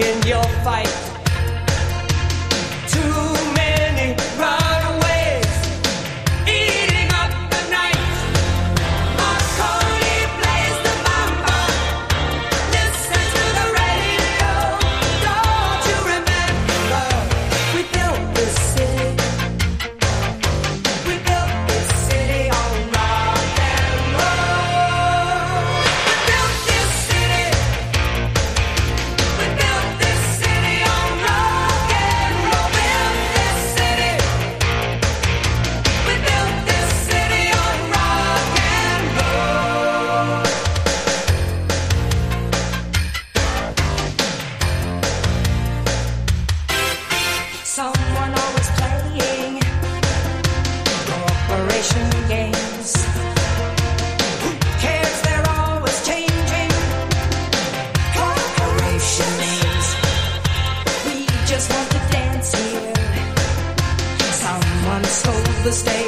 in your fight. The stage.